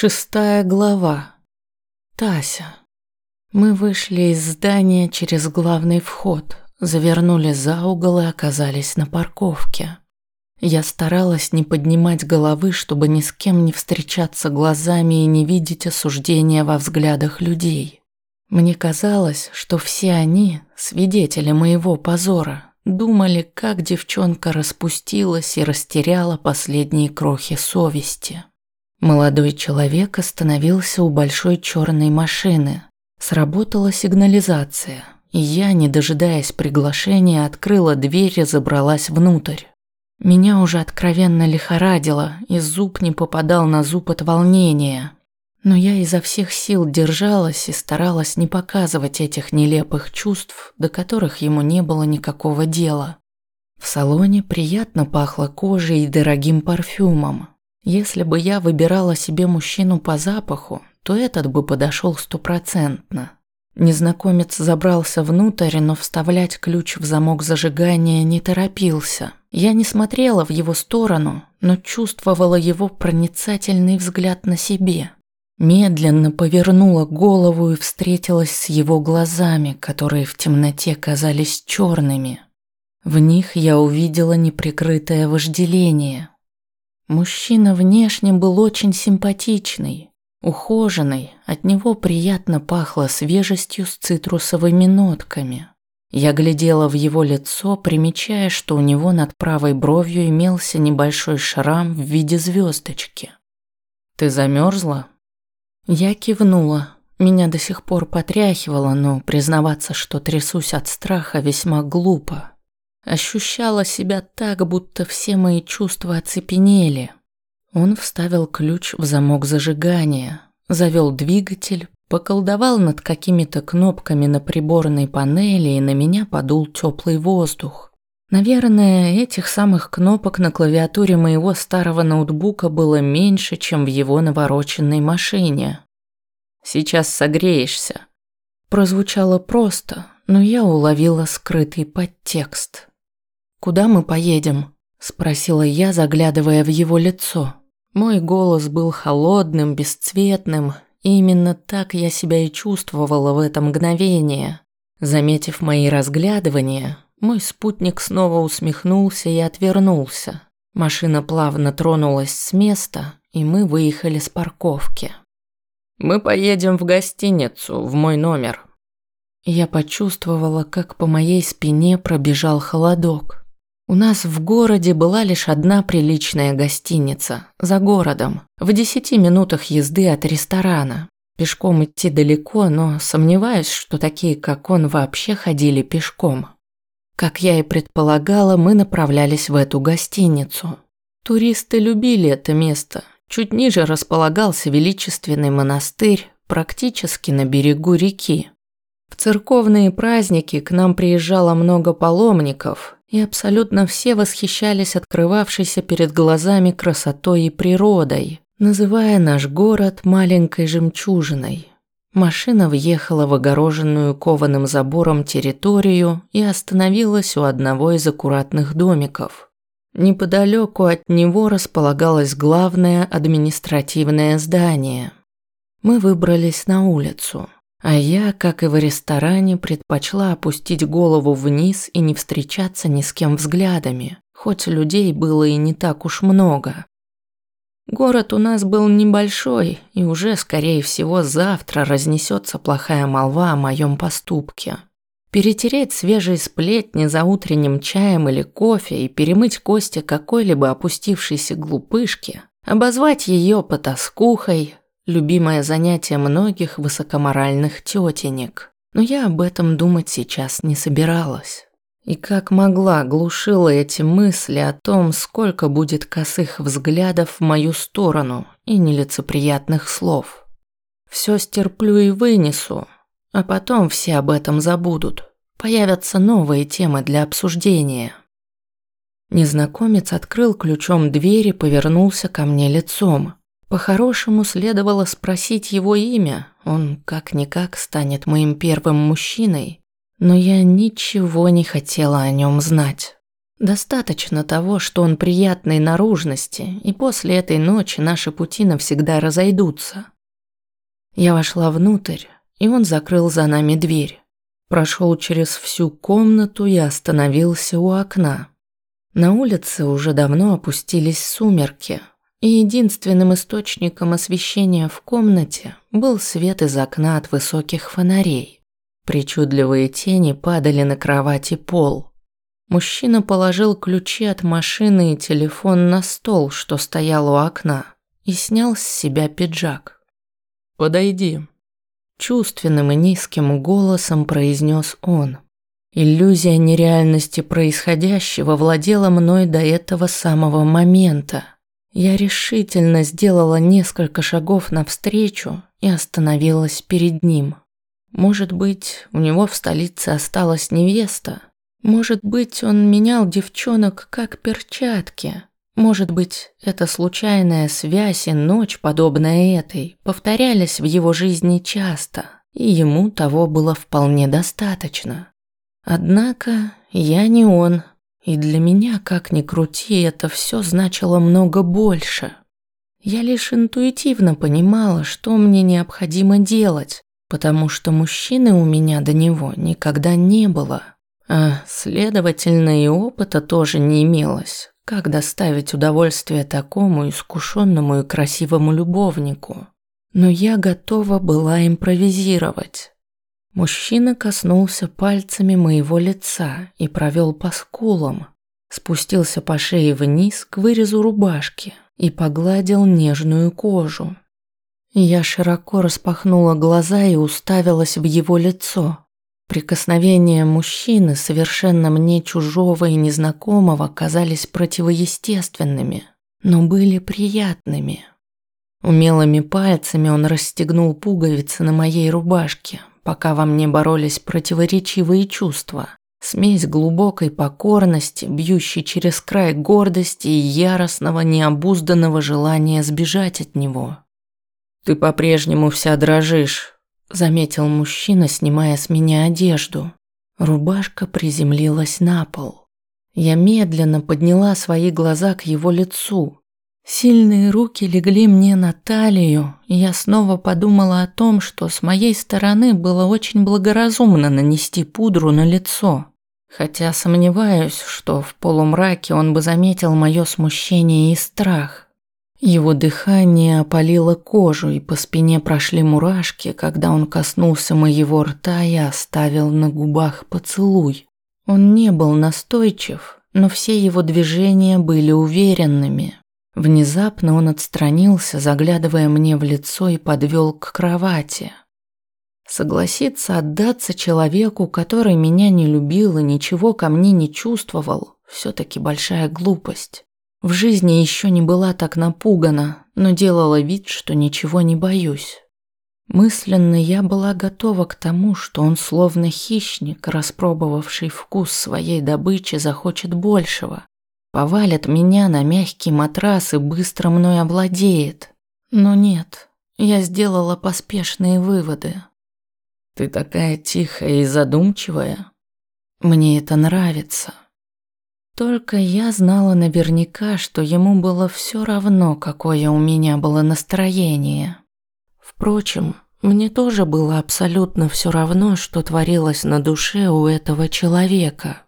Шестая глава. Тася. Мы вышли из здания через главный вход, завернули за угол и оказались на парковке. Я старалась не поднимать головы, чтобы ни с кем не встречаться глазами и не видеть осуждения во взглядах людей. Мне казалось, что все они, свидетели моего позора, думали, как девчонка распустилась и растеряла последние крохи совести. Молодой человек остановился у большой черной машины. Сработала сигнализация, и я, не дожидаясь приглашения, открыла дверь и забралась внутрь. Меня уже откровенно лихорадило, и зуб не попадал на зуб от волнения. Но я изо всех сил держалась и старалась не показывать этих нелепых чувств, до которых ему не было никакого дела. В салоне приятно пахло кожей и дорогим парфюмом. Если бы я выбирала себе мужчину по запаху, то этот бы подошел стопроцентно. Незнакомец забрался внутрь, но вставлять ключ в замок зажигания не торопился. Я не смотрела в его сторону, но чувствовала его проницательный взгляд на себе. Медленно повернула голову и встретилась с его глазами, которые в темноте казались черными. В них я увидела неприкрытое вожделение, Мужчина внешне был очень симпатичный, ухоженный, от него приятно пахло свежестью с цитрусовыми нотками. Я глядела в его лицо, примечая, что у него над правой бровью имелся небольшой шрам в виде звездочки. «Ты замерзла?» Я кивнула. Меня до сих пор потряхивало, но признаваться, что трясусь от страха, весьма глупо. Ощущала себя так, будто все мои чувства оцепенели. Он вставил ключ в замок зажигания, завел двигатель, поколдовал над какими-то кнопками на приборной панели и на меня подул теплый воздух. Наверное, этих самых кнопок на клавиатуре моего старого ноутбука было меньше, чем в его навороченной машине. «Сейчас согреешься». Прозвучало просто, но я уловила скрытый подтекст. «Куда мы поедем?» – спросила я, заглядывая в его лицо. Мой голос был холодным, бесцветным, и именно так я себя и чувствовала в это мгновение. Заметив мои разглядывания, мой спутник снова усмехнулся и отвернулся. Машина плавно тронулась с места, и мы выехали с парковки. «Мы поедем в гостиницу, в мой номер». Я почувствовала, как по моей спине пробежал холодок. У нас в городе была лишь одна приличная гостиница, за городом, в десяти минутах езды от ресторана. Пешком идти далеко, но сомневаюсь, что такие, как он, вообще ходили пешком. Как я и предполагала, мы направлялись в эту гостиницу. Туристы любили это место. Чуть ниже располагался величественный монастырь, практически на берегу реки. В церковные праздники к нам приезжало много паломников, и абсолютно все восхищались открывавшейся перед глазами красотой и природой, называя наш город маленькой жемчужиной. Машина въехала в огороженную кованым забором территорию и остановилась у одного из аккуратных домиков. Неподалеку от него располагалось главное административное здание. Мы выбрались на улицу. А я, как и в ресторане, предпочла опустить голову вниз и не встречаться ни с кем взглядами, хоть людей было и не так уж много. Город у нас был небольшой, и уже, скорее всего, завтра разнесется плохая молва о моем поступке. Перетереть свежие сплетни за утренним чаем или кофе и перемыть кости какой-либо опустившейся глупышки, обозвать ее потаскухой, любимое занятие многих высокоморальных тетенек. Но я об этом думать сейчас не собиралась. И как могла глушила эти мысли о том, сколько будет косых взглядов в мою сторону и нелицеприятных слов. Все стерплю и вынесу, а потом все об этом забудут. Появятся новые темы для обсуждения. Незнакомец открыл ключом дверь и повернулся ко мне лицом. По-хорошему следовало спросить его имя, он как-никак станет моим первым мужчиной, но я ничего не хотела о нем знать. Достаточно того, что он приятной наружности, и после этой ночи наши пути навсегда разойдутся. Я вошла внутрь, и он закрыл за нами дверь. Прошел через всю комнату и остановился у окна. На улице уже давно опустились сумерки, и единственным источником освещения в комнате был свет из окна от высоких фонарей. Причудливые тени падали на кровать и пол. Мужчина положил ключи от машины и телефон на стол, что стоял у окна, и снял с себя пиджак. «Подойди», – чувственным и низким голосом произнес он. Иллюзия нереальности происходящего владела мной до этого самого момента. Я решительно сделала несколько шагов навстречу и остановилась перед ним. Может быть, у него в столице осталась невеста. Может быть, он менял девчонок как перчатки. Может быть, эта случайная связь и ночь, подобная этой, повторялись в его жизни часто, и ему того было вполне достаточно. Однако я не он, и для меня, как ни крути, это все значило много больше. Я лишь интуитивно понимала, что мне необходимо делать, потому что мужчины у меня до него никогда не было. А, следовательно, и опыта тоже не имелось, как доставить удовольствие такому искушенному и красивому любовнику. Но я готова была импровизировать. Мужчина коснулся пальцами моего лица и провел по скулам, спустился по шее вниз к вырезу рубашки и погладил нежную кожу. Я широко распахнула глаза и уставилась в его лицо. Прикосновения мужчины, совершенно мне чужого и незнакомого, казались противоестественными, но были приятными. Умелыми пальцами он расстегнул пуговицы на моей рубашке, пока во мне боролись противоречивые чувства. Смесь глубокой покорности, бьющей через край гордости и яростного необузданного желания сбежать от него. «Ты по-прежнему вся дрожишь», – заметил мужчина, снимая с меня одежду. Рубашка приземлилась на пол. Я медленно подняла свои глаза к его лицу. Сильные руки легли мне на талию, и я снова подумала о том, что с моей стороны было очень благоразумно нанести пудру на лицо. Хотя сомневаюсь, что в полумраке он бы заметил мое смущение и страх. Его дыхание опалило кожу, и по спине прошли мурашки, когда он коснулся моего рта и оставил на губах поцелуй. Он не был настойчив, но все его движения были уверенными. Внезапно он отстранился, заглядывая мне в лицо и подвел к кровати. Согласиться отдаться человеку, который меня не любил и ничего ко мне не чувствовал, все-таки большая глупость. В жизни еще не была так напугана, но делала вид, что ничего не боюсь. Мысленно я была готова к тому, что он словно хищник, распробовавший вкус своей добычи, захочет большего. Повалит меня на мягкий матрас и быстро мной овладеет. Но нет, я сделала поспешные выводы. Ты такая тихая и задумчивая. Мне это нравится. Только я знала наверняка, что ему было все равно, какое у меня было настроение. Впрочем, мне тоже было абсолютно все равно, что творилось на душе у этого человека.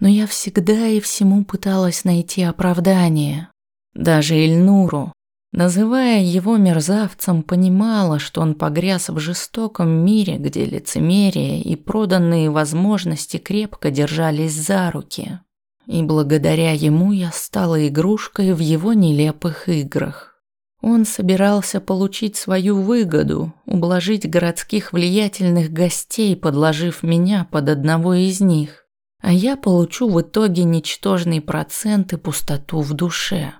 Но я всегда и всему пыталась найти оправдание. Даже Ильнуру, называя его мерзавцем, понимала, что он погряз в жестоком мире, где лицемерие и проданные возможности крепко держались за руки и благодаря ему я стала игрушкой в его нелепых играх. Он собирался получить свою выгоду, ублажить городских влиятельных гостей, подложив меня под одного из них, а я получу в итоге ничтожный процент и пустоту в душе.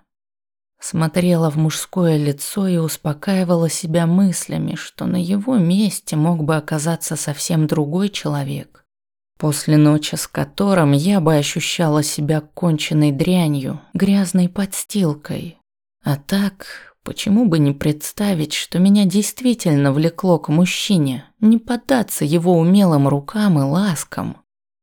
Смотрела в мужское лицо и успокаивала себя мыслями, что на его месте мог бы оказаться совсем другой человек. После ночи с которым я бы ощущала себя конченной дрянью, грязной подстилкой. А так, почему бы не представить, что меня действительно влекло к мужчине, не поддаться его умелым рукам и ласкам?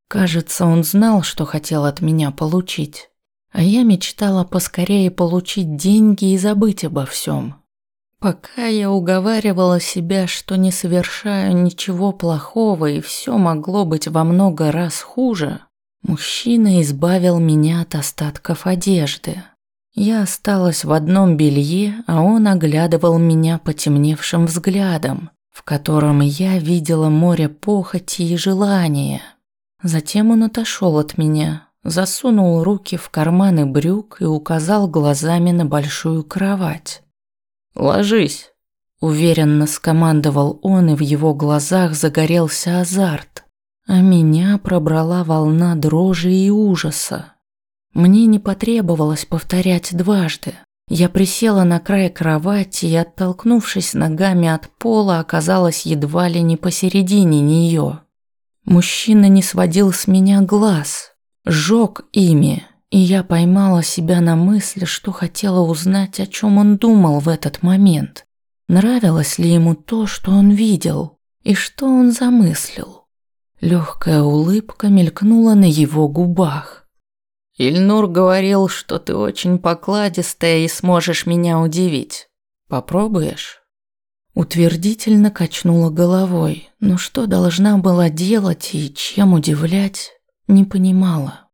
Кажется, он знал, что хотел от меня получить. А я мечтала поскорее получить деньги и забыть обо всем. Пока я уговаривала себя, что не совершаю ничего плохого и все могло быть во много раз хуже, мужчина избавил меня от остатков одежды. Я осталась в одном белье, а он оглядывал меня потемневшим взглядом, в котором я видела море похоти и желания. Затем он отошел от меня, засунул руки в карманы брюк и указал глазами на большую кровать. «Ложись», – уверенно скомандовал он, и в его глазах загорелся азарт, а меня пробрала волна дрожи и ужаса. Мне не потребовалось повторять дважды. Я присела на край кровати и, оттолкнувшись ногами от пола, оказалась едва ли не посередине нее. Мужчина не сводил с меня глаз, жёг ими, и я поймала себя на мысли, что хотела узнать, о чем он думал в этот момент. Нравилось ли ему то, что он видел, и что он замыслил. Легкая улыбка мелькнула на его губах. «Ильнур говорил, что ты очень покладистая и сможешь меня удивить. Попробуешь?» Утвердительно качнула головой, но что должна была делать и чем удивлять, не понимала.